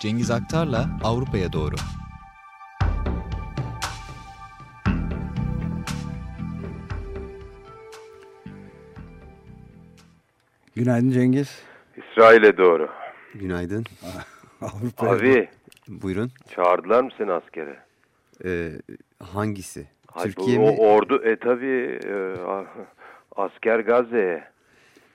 Cengiz Aktar'la Avrupa'ya doğru. Günaydın Cengiz. İsrail'e doğru. Günaydın. Avrupa'ya Abi Buyurun. çağırdılar mı seni askere? Ee, hangisi? Ay, Türkiye bu, mi? O ordu e tabi asker Gazze'ye.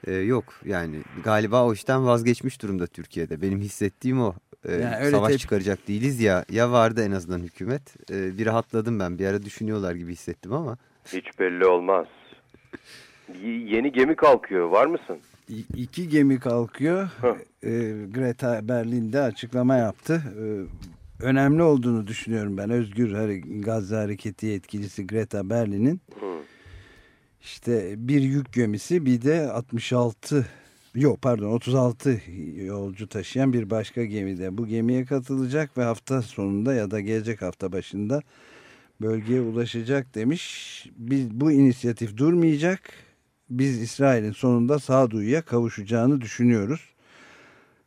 Ee, yok yani galiba o işten vazgeçmiş durumda Türkiye'de. Benim hissettiğim o. Ee, Yani öyle savaş tep- çıkaracak değiliz ya. Ya vardı en azından hükümet. Ee, bir rahatladım ben. Bir ara düşünüyorlar gibi hissettim ama. Hiç belli olmaz. Y- yeni gemi kalkıyor var mısın? İ- iki gemi kalkıyor. Ee, Greta Berlin'de açıklama yaptı. Ee, önemli olduğunu düşünüyorum ben. Özgür Gazze Hareketi yetkilisi Greta Berlin'in Hı. işte bir yük gemisi bir de 66 yok pardon 36 yolcu taşıyan bir başka gemide bu gemiye katılacak ve hafta sonunda ya da gelecek hafta başında bölgeye ulaşacak demiş. Biz bu inisiyatif durmayacak. Biz İsrail'in sonunda sağduyuya kavuşacağını düşünüyoruz.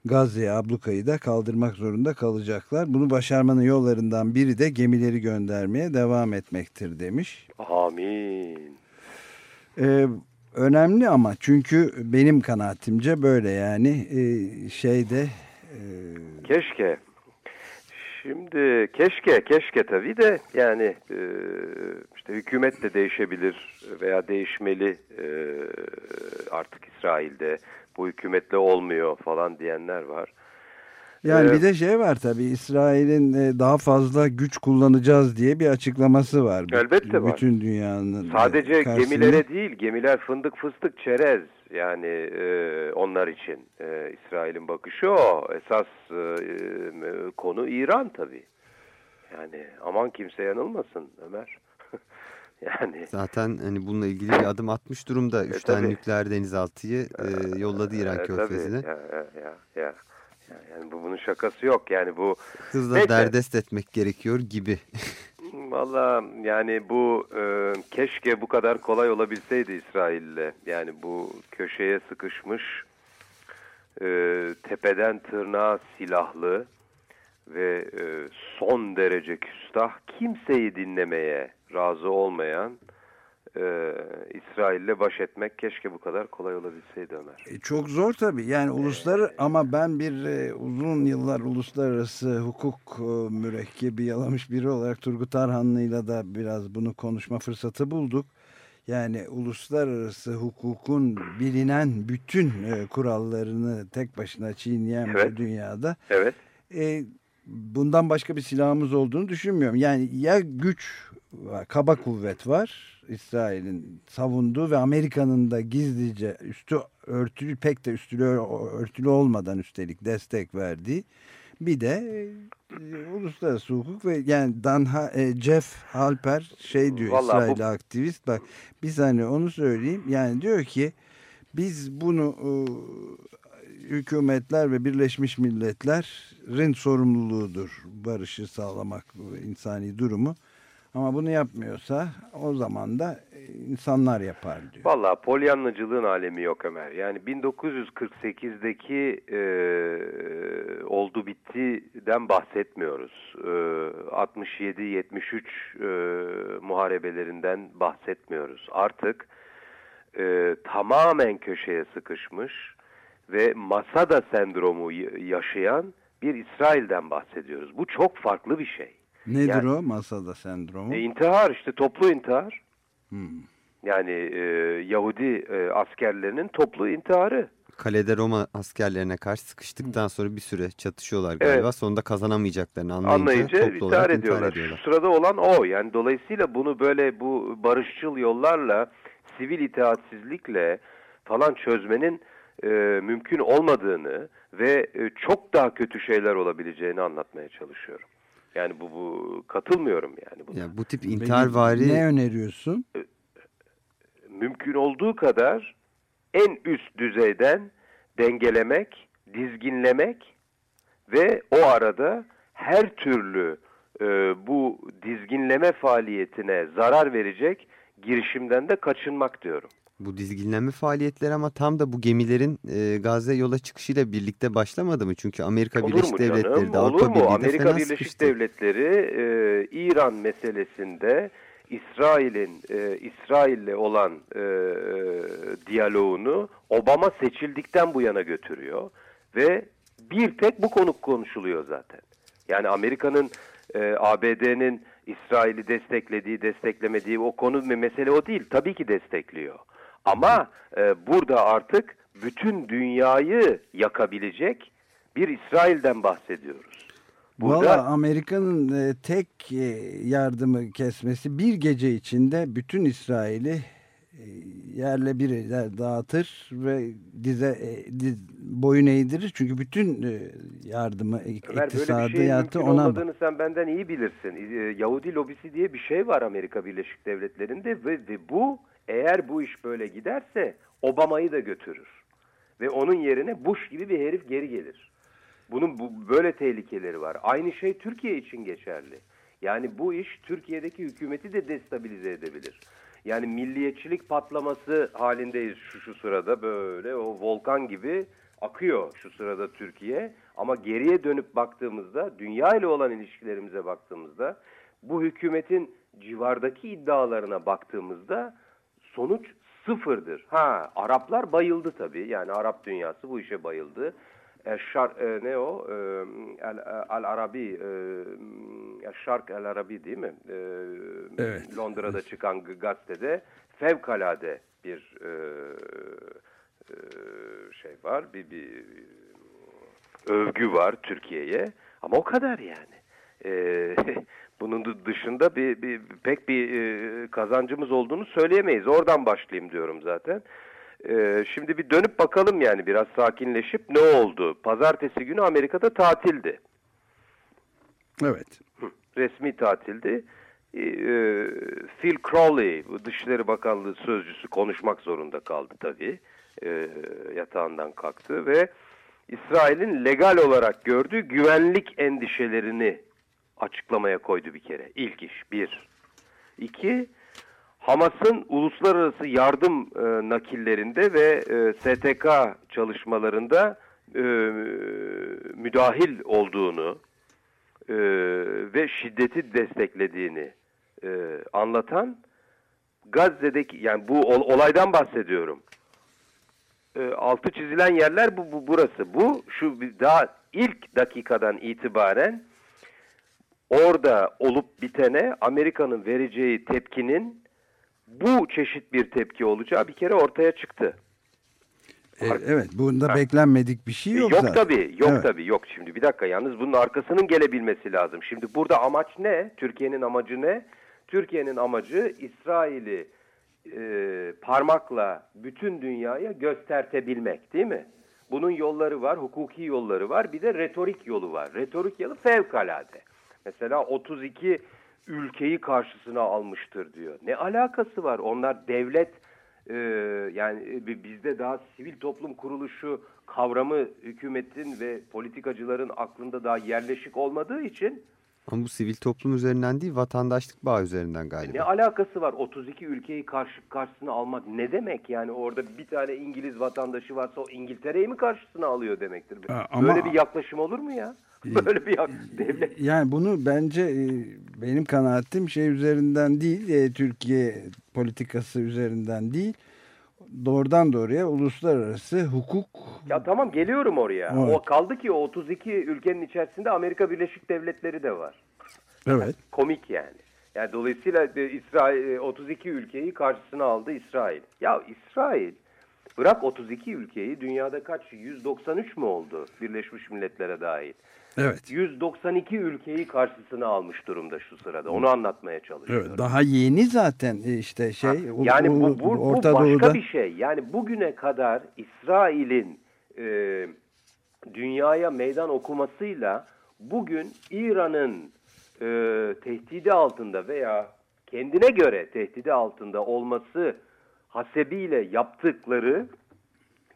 Gazze'ye ablukayı da kaldırmak zorunda kalacaklar. Bunu başarmanın yollarından biri de gemileri göndermeye devam etmektir demiş. Amin. Ee, önemli ama çünkü benim kanaatimce böyle yani ee, şeyde ee, Keşke. Şimdi keşke keşke tabii de yani e, işte hükümet de değişebilir veya değişmeli e, artık İsrail'de bu hükümetle olmuyor falan diyenler var. Yani Ee, bir de şey var tabii İsrail'in ee, daha fazla güç kullanacağız diye bir açıklaması var. Elbette var. Bütün dünyanın Sadece karşısında. gemilere değil, gemiler fındık fıstık çerez yani e, onlar için. E, İsrail'in bakışı o. Esas e, e, konu İran tabii. Yani aman kimse yanılmasın Ömer. yani Zaten hani bununla ilgili bir adım atmış durumda. Üç E, tane tabii. nükleer denizaltıyı e, yolladı İran e, tabii. körfezine. Ya, ya, ya, ya. Ya, Yani bu bunun şakası yok. Yani bu Hızla Neyse. derdest etmek gerekiyor gibi. Valla yani bu e, keşke bu kadar kolay olabilseydi İsrail'le. Yani bu köşeye sıkışmış e, tepeden tırnağa silahlı ve e, son derece küstah kimseyi dinlemeye razı olmayan e, İsrail'le baş etmek keşke bu kadar kolay olabilseydi Ömer. E, Çok zor tabii. Yani uluslar ama ben bir e, uzun yıllar uluslararası hukuk e, mürekkebi yalamış biri olarak Turgut Arhanlı'yla da biraz bunu konuşma fırsatı bulduk. Yani uluslararası hukukun bilinen bütün e, kurallarını tek başına çiğneyen Evet. bu dünyada Evet. e, bundan başka bir silahımız olduğunu düşünmüyorum. Yani ya güç var, kaba kuvvet var. İsrail'in savunduğu ve Amerika'nın da gizlice üstü örtülü pek de üstülü örtülü olmadan üstelik destek verdiği bir de e, uluslararası hukuk ve yani Danha, e, Jeff Halper şey diyor Vallahi bu- İsrail'li aktivist. Bak bir saniye onu söyleyeyim. Yani diyor ki biz bunu e, hükümetler ve Birleşmiş Milletler'in sorumluluğudur barışı sağlamak bu insani durumu. Ama bunu yapmıyorsa o zaman da e, insanlar yapar diyor. Valla polyanlacılığın alemi yok Ömer. Yani 1948'deki e, oldu bittiden bahsetmiyoruz. E, 67-73 e, muharebelerinden bahsetmiyoruz. Artık e, tamamen köşeye sıkışmış ve masada sendromu yaşayan bir İsrail'den bahsediyoruz. Bu çok farklı bir şey. Nedir yani- o masada sendromu? E, intihar işte toplu intihar. Hmm. Yani e, Yahudi e, askerlerinin toplu intiharı. Kalede Roma askerlerine karşı sıkıştıktan sonra bir süre çatışıyorlar galiba. Evet. Sonunda kazanamayacaklarını anlayınca, Anlayınca toplu intihar olarak ediyorlar. intihar ediyorlar. Şu sırada olan o. Yani dolayısıyla bunu böyle bu barışçıl yollarla sivil itaatsizlikle falan çözmenin e, mümkün olmadığını ve e, çok daha kötü şeyler olabileceğini anlatmaya çalışıyorum. Yani bu, bu katılmıyorum yani buna. Yani bu tip Peki intiharvari Ne öneriyorsun? mümkün olduğu kadar en üst düzeyden dengelemek, dizginlemek ve o arada her türlü e, bu dizginleme faaliyetine zarar verecek girişimden de kaçınmak diyorum. Bu dizginlenme faaliyetleri ama tam da bu gemilerin e, Gazze yola çıkışıyla birlikte başlamadı mı? Çünkü Amerika Olur Birleşik Devletleri de Avrupa? Birliği de Amerika Birleşik sıkıştı. Devletleri e, İran meselesinde İsrail'in e, İsrail'le olan e, e, diyaloğunu Obama seçildikten bu yana götürüyor ve bir tek bu konu konuşuluyor zaten. Yani Amerika'nın e, ABD'nin İsrail'i desteklediği, desteklemediği o konu mesele o değil. Tabii ki destekliyor. Ama e, burada artık bütün dünyayı yakabilecek bir İsrail'den bahsediyoruz. Burada Valla Amerika'nın e, tek e, yardımı kesmesi bir gece içinde bütün İsrail'i e, yerle bir eder, dağıtır ve dize e, diz, boyun eğdirir. Çünkü bütün e, yardımı, Ömer böyle bir iktisadı şeyin yatı mümkün ona olmadığını sen benden iyi bilirsin. Ee, Yahudi lobisi diye bir şey var Amerika Birleşik Devletleri'nde ve, ve bu eğer bu iş böyle giderse Obama'yı da götürür. Ve onun yerine Bush gibi bir herif geri gelir. Bunun bu, böyle tehlikeleri var. Aynı şey Türkiye için geçerli. Yani bu iş Türkiye'deki hükümeti de destabilize edebilir. Yani milliyetçilik patlaması halindeyiz şu, şu sırada böyle o volkan gibi akıyor şu sırada Türkiye. Ama geriye dönüp baktığımızda, dünya ile olan ilişkilerimize baktığımızda, bu hükümetin civardaki iddialarına baktığımızda sonuç sıfırdır. Ha, Araplar bayıldı tabii. Yani Arap dünyası bu işe bayıldı. E, şar, e, ne o? E, El, El Arabi, e, Şark El Arabi değil mi? E, Evet. Londra'da çıkan g- gazetede fevkalade bir e, e, şey var, bir, bir övgü var Türkiye'ye. Ama o kadar yani. E, bunun dı- dışında bir, bir pek bir e, kazancımız olduğunu söyleyemeyiz. Oradan başlayayım diyorum zaten. E, şimdi bir dönüp bakalım yani biraz sakinleşip ne oldu? Pazartesi günü Amerika'da tatildi. Evet. Resmi tatildi. Ee, e, Phil Crowley, Dışişleri Bakanlığı sözcüsü konuşmak zorunda kaldı tabii. Ee, yatağından kalktı ve İsrail'in legal olarak gördüğü güvenlik endişelerini açıklamaya koydu bir kere. İlk iş bir. İki, Hamas'ın uluslararası yardım e, nakillerinde ve e, STK çalışmalarında e, müdahil olduğunu, e, ve şiddeti desteklediğini e, anlatan Gazze'deki yani bu ol- olaydan bahsediyorum. E, altı çizilen yerler bu, bu burası. Bu şu daha ilk dakikadan itibaren orada olup bitene Amerika'nın vereceği tepkinin bu çeşit bir tepki olacağı bir kere ortaya çıktı. E, evet. Bunda beklenmedik bir şey yok, Yok, zaten. tabii, yok Evet. tabii, yok. Şimdi bir dakika, yalnız bunun arkasının gelebilmesi lazım. Şimdi burada amaç ne? Türkiye'nin amacı ne? Türkiye'nin amacı İsrail'i e, parmakla bütün dünyaya göstertebilmek, değil mi? Bunun yolları var, hukuki yolları var, bir de retorik yolu var. Retorik yolu fevkalade. Mesela 32 ülkeyi karşısına almıştır diyor. Ne alakası var? Onlar devlet ee, yani e, bizde daha sivil toplum kuruluşu kavramı hükümetin ve politikacıların aklında daha yerleşik olmadığı için Ama bu sivil toplum üzerinden değil vatandaşlık bağı üzerinden galiba. ne alakası var 32 ülkeyi karşı karşısına almak ne demek yani orada bir tane İngiliz vatandaşı varsa o İngiltere'yi mi karşısına alıyor demektir. Ama- Böyle bir yaklaşım olur mu ya? Böyle bir yak- devlet Yani bunu bence e, benim kanaatim şey üzerinden değil, e, Türkiye politikası üzerinden değil, doğrudan doğruya uluslararası hukuk Ya tamam geliyorum oraya. Evet. O kaldı ki o 32 ülkenin içerisinde Amerika Birleşik Devletleri de var. evet komik yani. Yani dolayısıyla e, İsrail e, 32 ülkeyi karşısına aldı İsrail. Ya İsrail bırak 32 ülkeyi dünyada kaç 193 mü oldu Birleşmiş Milletler'e dahil? Evet 192 ülkeyi karşısına almış durumda şu sırada. Onu anlatmaya çalışıyorum. evet daha yeni zaten e, işte şey o- Yani bu, bu, bu Orta başka Doğu'da bir şey. Yani bugüne kadar İsrail'in e, dünyaya meydan okumasıyla bugün İran'ın e, tehdidi altında veya kendine göre tehdidi altında olması hasebiyle yaptıkları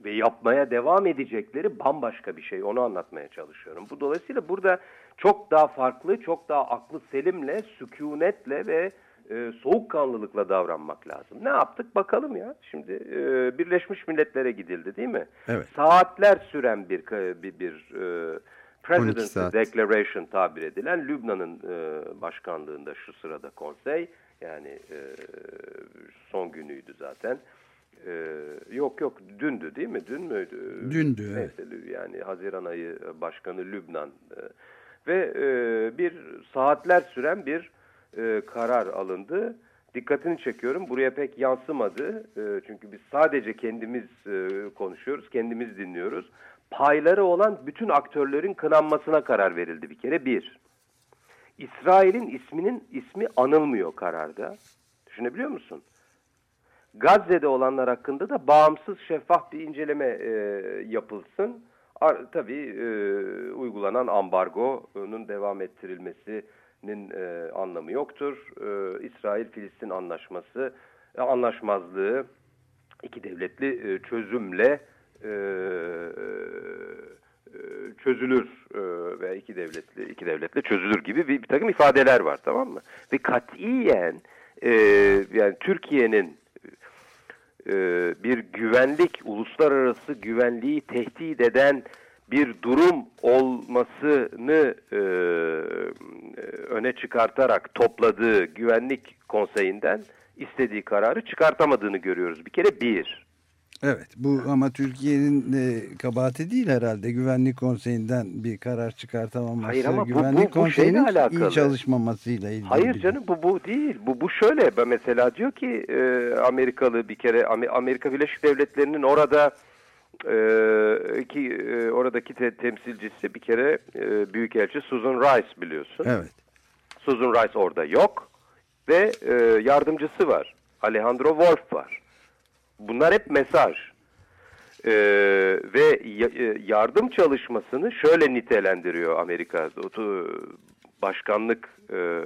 ve yapmaya devam edecekleri bambaşka bir şey. Onu anlatmaya çalışıyorum. Bu dolayısıyla burada çok daha farklı, çok daha aklı selimle, sükunetle ve e, soğukkanlılıkla davranmak lazım. Ne yaptık bakalım ya. Şimdi e, Birleşmiş Milletler'e gidildi değil mi? Evet. Saatler süren bir bir, bir e, Presidency. Declaration tabir edilen Lübnan'ın e, başkanlığında şu sırada konsey yani e, son günüydü zaten. E, yok yok dündü değil mi? Dün müydü? Dündü, evet. Neyse, yani Haziran ayı başkanı Lübnan e, ve e, bir saatler süren bir e, karar alındı. Dikkatini çekiyorum. Buraya pek yansımadı. E, çünkü biz sadece kendimiz e, konuşuyoruz, kendimiz dinliyoruz. Payları olan bütün aktörlerin kınanmasına karar verildi bir kere. Bir. İsrail'in isminin ismi anılmıyor kararda. Düşünebiliyor musun? Gazze'de olanlar hakkında da bağımsız şeffaf bir inceleme e, yapılsın. Ar, tabii e, uygulanan ambargonun devam ettirilmesinin e, anlamı yoktur. E, İsrail-Filistin anlaşması, e, anlaşmazlığı iki devletli e, çözümle e, e, çözülür e, ve iki devletli iki devletle çözülür gibi bir, bir takım ifadeler var tamam mı? Ve katiyen e, yani Türkiye'nin e, bir güvenlik, uluslararası güvenliği tehdit eden bir durum olmasını e, öne çıkartarak topladığı güvenlik konseyinden istediği kararı çıkartamadığını görüyoruz. Bir kere bir. Evet bu ama Türkiye'nin e, kabahati değil herhalde. Güvenlik Konseyi'nden bir karar çıkartamaması. Hayır ama bu- Güvenlik bu- bu şeyle Konseyi'nin alakalı. iyi çalışmamasıyla ilgili. Hayır canım bu bu değil. Bu bu şöyle. Ben mesela diyor ki e, Amerikalı bir kere Am- Amerika Birleşik Devletleri'nin orada e, ki e, oradaki te- temsilcisi bir kere e, Büyükelçi Susan Rice biliyorsun. Evet. Susan Rice orada yok ve e, yardımcısı var. Alejandro Wolf var. Bunlar hep mesaj. E, ve e, yardım çalışmasını şöyle nitelendiriyor Amerika. Başkanlık e,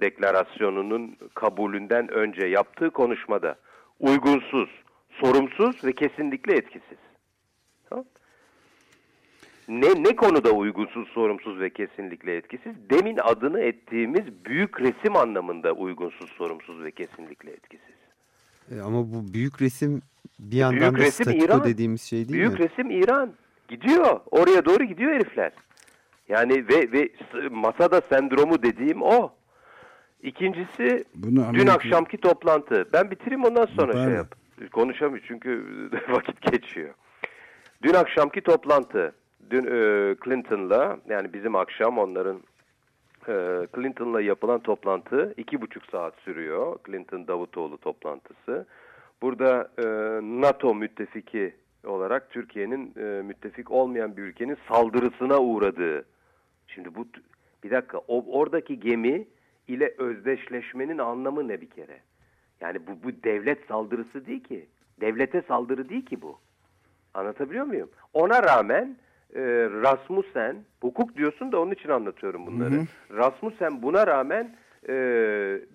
deklarasyonunun kabulünden önce yaptığı konuşmada uygunsuz, sorumsuz ve kesinlikle etkisiz. Ne, ne konuda uygunsuz, sorumsuz ve kesinlikle etkisiz? Demin adını ettiğimiz büyük resim anlamında uygunsuz, sorumsuz ve kesinlikle etkisiz. E, ama bu büyük resim bir yandan Büyük da resim statüko İran. dediğimiz şey değil Büyük mi? resim İran. Gidiyor. Oraya doğru gidiyor herifler. Yani ve, ve masada sendromu dediğim o. İkincisi Bunu dün Amerika- akşamki toplantı. Ben bitireyim ondan sonra Pardon. şey yap. Konuşamıyor çünkü vakit geçiyor. Dün akşamki toplantı. Dün e, Clinton'la yani bizim akşam onların e, Clinton'la yapılan toplantı iki buçuk saat sürüyor. Clinton Davutoğlu toplantısı. Burada e, NATO müttefiki olarak Türkiye'nin e, müttefik olmayan bir ülkenin saldırısına uğradığı. Şimdi bu bir dakika oradaki gemi ile özdeşleşmenin anlamı ne bir kere? Yani bu, bu devlet saldırısı değil ki. Devlete saldırı değil ki bu. Anlatabiliyor muyum? Ona rağmen e, Rasmussen, hukuk diyorsun da onun için anlatıyorum bunları. Rasmussen buna rağmen e,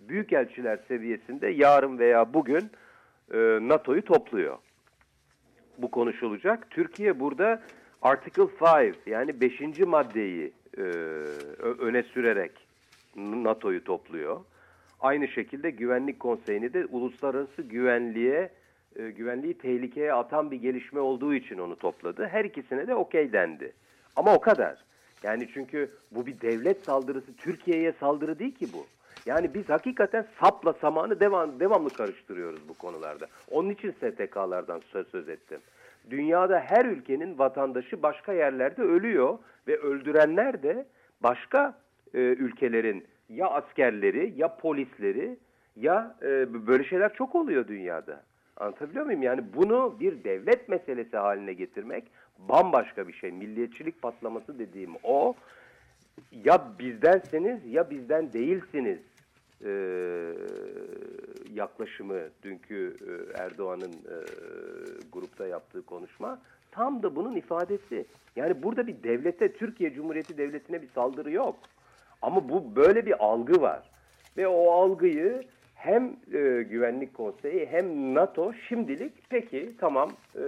büyükelçiler seviyesinde yarın veya bugün e, NATO'yu topluyor. Bu konuşulacak. Türkiye burada Article 5 yani 5. maddeyi e, öne sürerek NATO'yu topluyor. Aynı şekilde Güvenlik Konseyi'ni de uluslararası güvenliğe e, güvenliği tehlikeye atan bir gelişme olduğu için onu topladı. Her ikisine de okey dendi. Ama o kadar. Yani çünkü bu bir devlet saldırısı, Türkiye'ye saldırı değil ki bu. Yani biz hakikaten sapla samanı devam, devamlı karıştırıyoruz bu konularda. Onun için STK'lardan söz, söz ettim. Dünyada her ülkenin vatandaşı başka yerlerde ölüyor ve öldürenler de başka e, ülkelerin ya askerleri ya polisleri ya e, böyle şeyler çok oluyor dünyada. Anlatabiliyor muyum? Yani bunu bir devlet meselesi haline getirmek bambaşka bir şey. Milliyetçilik patlaması dediğim o. Ya bizdenseniz ya bizden değilsiniz e, yaklaşımı dünkü Erdoğan'ın e, grupta yaptığı konuşma tam da bunun ifadesi. Yani burada bir devlete, Türkiye Cumhuriyeti Devleti'ne bir saldırı yok. Ama bu böyle bir algı var. Ve o algıyı hem e, Güvenlik Konseyi hem NATO şimdilik peki tamam e,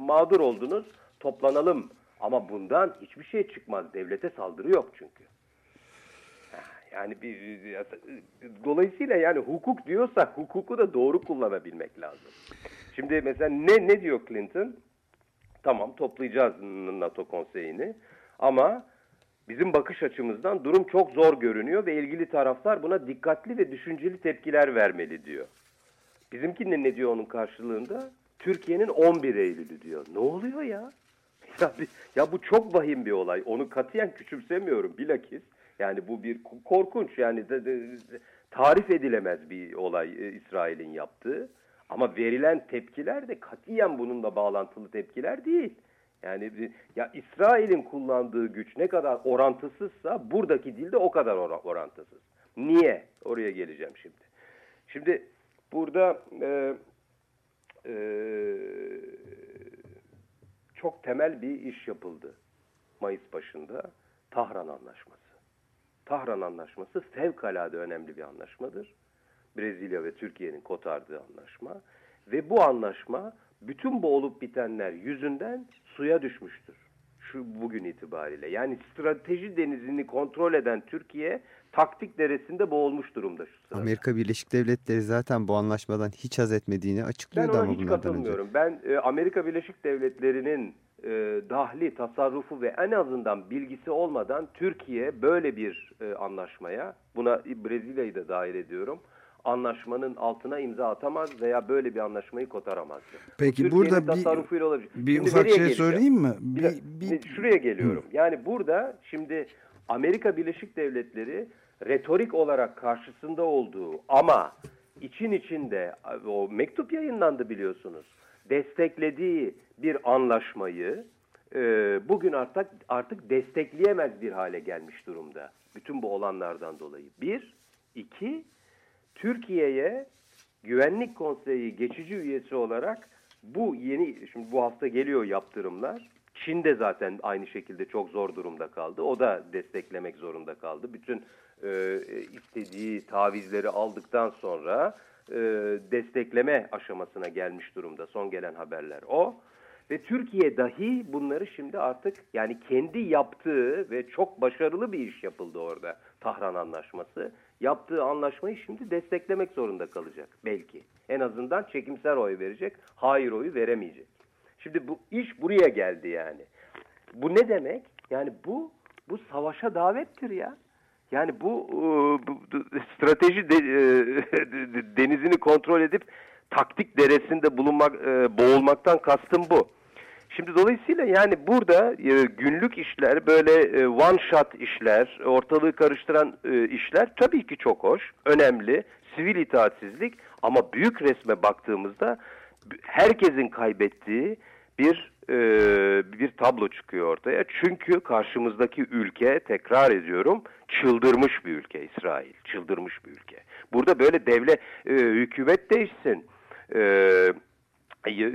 mağdur oldunuz toplanalım. Ama bundan hiçbir şey çıkmaz. Devlete saldırı yok çünkü. Yani bir, dolayısıyla yani hukuk diyorsak hukuku da doğru kullanabilmek lazım. Şimdi mesela ne ne diyor Clinton? Tamam toplayacağız NATO konseyini ama bizim bakış açımızdan durum çok zor görünüyor ve ilgili taraflar buna dikkatli ve düşünceli tepkiler vermeli diyor. Bizimki ne diyor onun karşılığında? Türkiye'nin 11 Eylül'ü diyor. Ne oluyor ya? Ya, ya bu çok vahim bir olay. Onu katiyen küçümsemiyorum bilakis. Yani bu bir korkunç yani de, de, tarif edilemez bir olay e, İsrail'in yaptığı. Ama verilen tepkiler de katiyen bununla bağlantılı tepkiler değil. Yani ya İsrail'in kullandığı güç ne kadar orantısızsa buradaki dilde o kadar or orantısız. Niye? Oraya geleceğim şimdi. Şimdi burada e, e, çok temel bir iş yapıldı Mayıs başında. Tahran Anlaşması. Tahran Anlaşması fevkalade önemli bir anlaşmadır. Brezilya ve Türkiye'nin kotardığı anlaşma. Ve bu anlaşma bütün bu olup bitenler yüzünden suya düşmüştür. Şu bugün itibariyle. Yani strateji denizini kontrol eden Türkiye taktik deresinde boğulmuş durumda şu sırada. Amerika Birleşik Devletleri zaten bu anlaşmadan hiç haz etmediğini açıklıyordu ben ama hiç katılmıyorum. Önce. Ben e, Amerika Birleşik Devletleri'nin e, dahli, tasarrufu ve en azından bilgisi olmadan Türkiye böyle bir e, anlaşmaya, buna Brezilya'yı da dahil ediyorum, anlaşmanın altına imza atamaz veya böyle bir anlaşmayı kotaramaz. Peki burada bir, olabilir. bir şimdi ufak şey geleceğim? sorayım mı? Bir, bir, şuraya geliyorum. Hı. Yani burada şimdi Amerika Birleşik Devletleri retorik olarak karşısında olduğu ama için içinde o mektup yayınlandı biliyorsunuz. Desteklediği bir anlaşmayı e, bugün artık artık destekleyemez bir hale gelmiş durumda. Bütün bu olanlardan dolayı. Bir, iki, Türkiye'ye Güvenlik Konseyi geçici üyesi olarak bu yeni, şimdi bu hafta geliyor yaptırımlar. Çin de zaten aynı şekilde çok zor durumda kaldı. O da desteklemek zorunda kaldı. Bütün e, istediği tavizleri aldıktan sonra e, destekleme aşamasına gelmiş durumda. Son gelen haberler o. Ve Türkiye dahi bunları şimdi artık yani kendi yaptığı ve çok başarılı bir iş yapıldı orada Tahran Anlaşması. Yaptığı anlaşmayı şimdi desteklemek zorunda kalacak belki. En azından çekimser oy verecek, hayır oyu veremeyecek. Şimdi bu iş buraya geldi yani. Bu ne demek? Yani bu bu savaşa davettir ya. Yani bu, e, bu strateji de, e, denizini kontrol edip taktik deresinde bulunmak e, boğulmaktan kastım bu. Şimdi dolayısıyla yani burada e, günlük işler, böyle e, one shot işler, ortalığı karıştıran e, işler tabii ki çok hoş, önemli, sivil itaatsizlik ama büyük resme baktığımızda herkesin kaybettiği bir e, bir tablo çıkıyor ortaya. Çünkü karşımızdaki ülke, tekrar ediyorum, çıldırmış bir ülke İsrail, çıldırmış bir ülke. Burada böyle devlet, e, hükümet değişsin, e,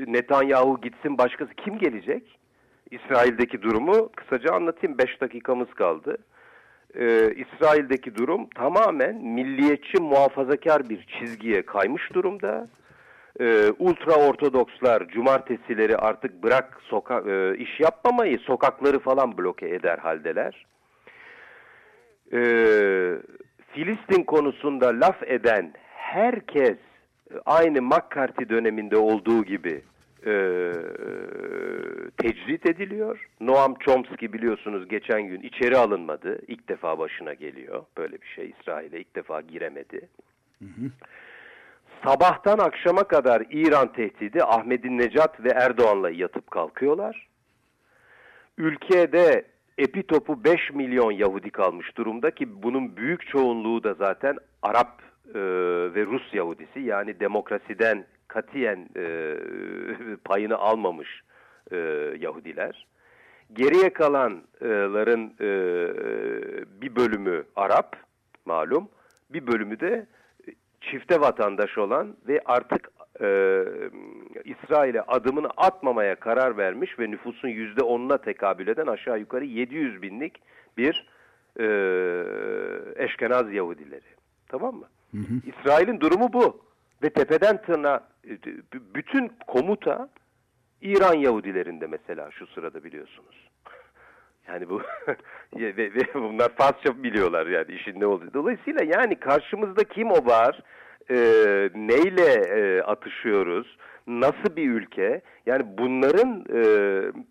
Netanyahu gitsin başkası kim gelecek? İsrail'deki durumu kısaca anlatayım. Beş dakikamız kaldı. Ee, İsrail'deki durum tamamen milliyetçi muhafazakar bir çizgiye kaymış durumda. Ee, ultra ortodokslar cumartesileri artık bırak soka e, iş yapmamayı sokakları falan bloke eder haldeler. Ee, Filistin konusunda laf eden herkes aynı McCarthy döneminde olduğu gibi e, tecrit ediliyor. Noam Chomsky biliyorsunuz geçen gün içeri alınmadı. İlk defa başına geliyor. Böyle bir şey İsrail'e ilk defa giremedi. Hı hı. Sabahtan akşama kadar İran tehdidi Ahmedinejad ve Erdoğan'la yatıp kalkıyorlar. Ülkede epitopu 5 milyon Yahudi kalmış durumda ki bunun büyük çoğunluğu da zaten Arap e, ve Rus Yahudisi yani demokrasiden katiyen e, payını almamış e, Yahudiler. Geriye kalanların e, bir bölümü Arap malum, bir bölümü de çifte vatandaş olan ve artık e, İsrail'e adımını atmamaya karar vermiş ve nüfusun yüzde onuna tekabül eden aşağı yukarı 700 binlik bir e, eşkenaz Yahudileri. Tamam mı? İsrail'in durumu bu. Ve tepeden tırnağa bütün komuta İran Yahudilerinde mesela şu sırada biliyorsunuz. Yani bu ve, ve bunlar Farsça biliyorlar yani işin ne olduğunu. Dolayısıyla yani karşımızda kim o var? E, neyle e, atışıyoruz? Nasıl bir ülke? Yani bunların e,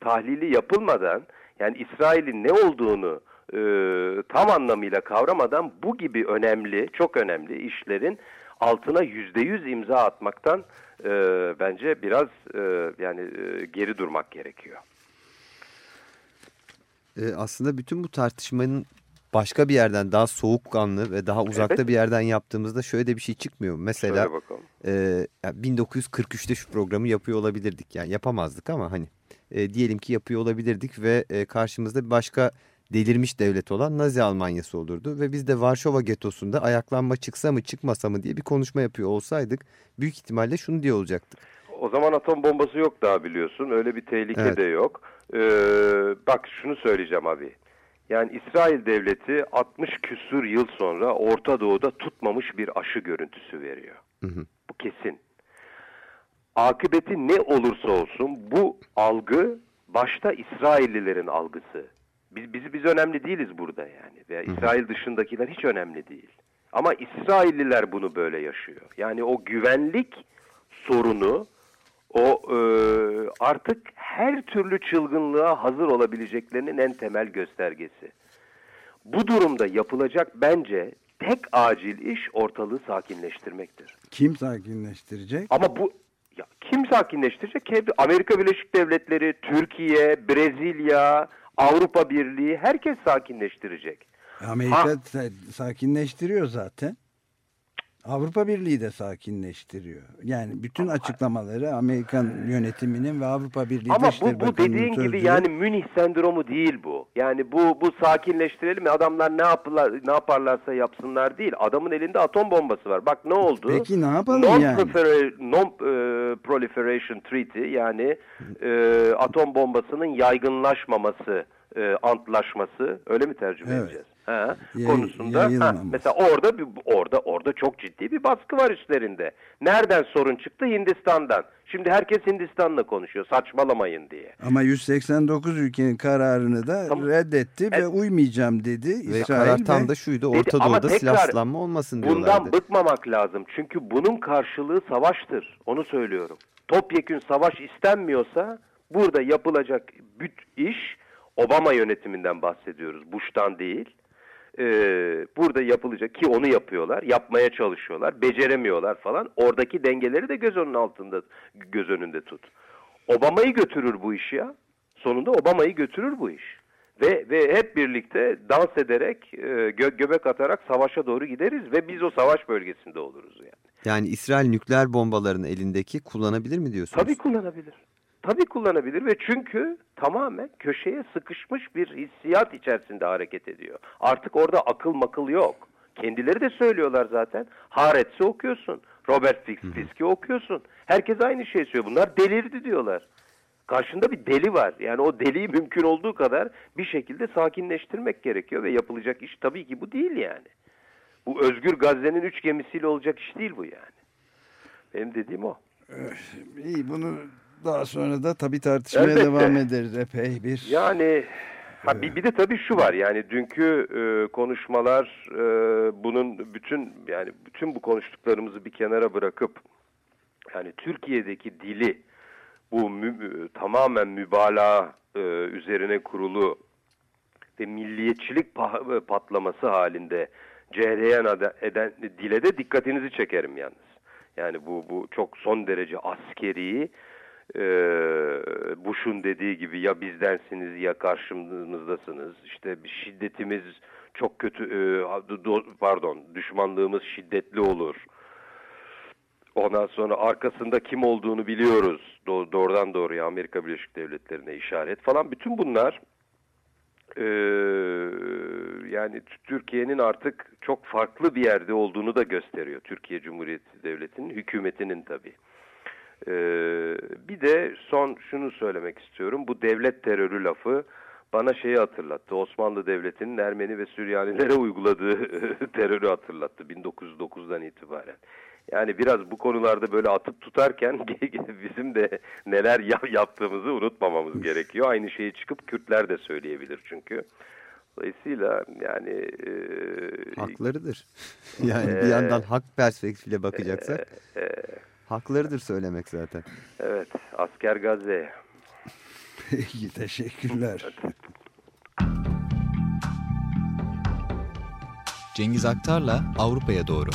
tahlili yapılmadan yani İsrail'in ne olduğunu e, tam anlamıyla kavramadan bu gibi önemli, çok önemli işlerin altına yüzde yüz imza atmaktan e, bence biraz e, yani e, geri durmak gerekiyor. E, aslında bütün bu tartışmanın başka bir yerden daha soğukkanlı ve daha uzakta evet. bir yerden yaptığımızda şöyle de bir şey çıkmıyor. Mesela e, yani 1943'te şu programı yapıyor olabilirdik. Yani yapamazdık ama hani e, diyelim ki yapıyor olabilirdik ve e, karşımızda bir başka delirmiş devlet olan Nazi Almanyası olurdu. Ve biz de Varşova getosunda ayaklanma çıksa mı çıkmasa mı diye bir konuşma yapıyor olsaydık büyük ihtimalle şunu diye olacaktık. O zaman atom bombası yok daha biliyorsun. Öyle bir tehlike evet. de yok. Ee, bak şunu söyleyeceğim abi. Yani İsrail devleti 60 küsur yıl sonra Orta Doğu'da tutmamış bir aşı görüntüsü veriyor. Hı hı. Bu kesin. Akıbeti ne olursa olsun bu algı başta İsraillilerin algısı. Biz, biz, biz önemli değiliz burada yani. Veya İsrail dışındakiler hiç önemli değil. Ama İsrailliler bunu böyle yaşıyor. Yani o güvenlik sorunu o e, artık her türlü çılgınlığa hazır olabileceklerinin en temel göstergesi. Bu durumda yapılacak bence tek acil iş ortalığı sakinleştirmektir. Kim sakinleştirecek? Ama bu ya kim sakinleştirecek? Amerika Birleşik Devletleri, Türkiye, Brezilya, Avrupa Birliği herkes sakinleştirecek. Amerika ha. sakinleştiriyor zaten. Avrupa Birliği de sakinleştiriyor. Yani bütün açıklamaları Amerikan yönetiminin ve Avrupa Birliği Ama bu, bu dediğin sözcüğü... gibi yani Münih sendromu değil bu. Yani bu bu sakinleştirelim adamlar ne yaparlar ne yaparlarsa yapsınlar değil. Adamın elinde atom bombası var. Bak ne oldu? Peki ne yapalım non yani? Non e, Proliferation Treaty yani e, atom bombasının yaygınlaşmaması e, antlaşması öyle mi tercüme evet. edeceğiz? Ha, konusunda ha, mesela orada bir, orada orada çok ciddi bir baskı var üstlerinde. Nereden sorun çıktı? Hindistan'dan. Şimdi herkes Hindistan'la konuşuyor. Saçmalamayın diye. Ama 189 ülkenin kararını da tamam. reddetti evet. ve uymayacağım dedi. Ve İsrail karar tam da şuydu. Orta dedi, Doğu'da silahlanma olmasın diyorlardı. Bundan bıkmamak lazım. Çünkü bunun karşılığı savaştır. Onu söylüyorum. Topyekün savaş istenmiyorsa burada yapılacak büt iş Obama yönetiminden bahsediyoruz. Bush'tan değil e, burada yapılacak ki onu yapıyorlar, yapmaya çalışıyorlar, beceremiyorlar falan. Oradaki dengeleri de göz önünün altında, göz önünde tut. Obama'yı götürür bu iş ya. Sonunda Obama'yı götürür bu iş. Ve, ve hep birlikte dans ederek, e, gö göbek atarak savaşa doğru gideriz ve biz o savaş bölgesinde oluruz yani. Yani İsrail nükleer bombalarını elindeki kullanabilir mi diyorsunuz? Tabii kullanabilir. Tabii kullanabilir ve çünkü tamamen köşeye sıkışmış bir hissiyat içerisinde hareket ediyor. Artık orada akıl makıl yok. Kendileri de söylüyorlar zaten. Haaretz'i okuyorsun. Robert Fisk'i okuyorsun. Herkes aynı şeyi söylüyor. Bunlar delirdi diyorlar. Karşında bir deli var. Yani o deliyi mümkün olduğu kadar bir şekilde sakinleştirmek gerekiyor ve yapılacak iş tabii ki bu değil yani. Bu Özgür Gazze'nin üç gemisiyle olacak iş değil bu yani. Benim dediğim o. İyi bunu daha sonra da tabii tartışmaya Elbette. devam ederiz epey bir. Yani ha, bir, bir de tabii şu var yani dünkü e, konuşmalar e, bunun bütün yani bütün bu konuştuklarımızı bir kenara bırakıp yani Türkiye'deki dili bu mü, tamamen mübalağa e, üzerine kurulu ve milliyetçilik patlaması halinde cereyan eden dile de dikkatinizi çekerim yalnız. Yani bu bu çok son derece askeri e, Bush'un dediği gibi ya bizdensiniz ya karşımızdasınız. İşte şiddetimiz çok kötü e, pardon düşmanlığımız şiddetli olur. Ondan sonra arkasında kim olduğunu biliyoruz. Do doğrudan doğruya Amerika Birleşik Devletleri'ne işaret falan. Bütün bunlar e, yani Türkiye'nin artık çok farklı bir yerde olduğunu da gösteriyor. Türkiye Cumhuriyeti Devleti'nin, hükümetinin tabii. Ee, bir de son şunu söylemek istiyorum. Bu devlet terörü lafı bana şeyi hatırlattı. Osmanlı Devleti'nin Ermeni ve Süryanilere uyguladığı terörü hatırlattı 1909'dan itibaren. Yani biraz bu konularda böyle atıp tutarken bizim de neler yaptığımızı unutmamamız gerekiyor. Aynı şeyi çıkıp Kürtler de söyleyebilir çünkü. Dolayısıyla yani... E, Haklarıdır. yani e, bir yandan hak perspektifiyle bakacaksak e, e, haklarıdır söylemek zaten. Evet, asker Gazze. Peki, teşekkürler. Cengiz Aktar'la Avrupa'ya doğru.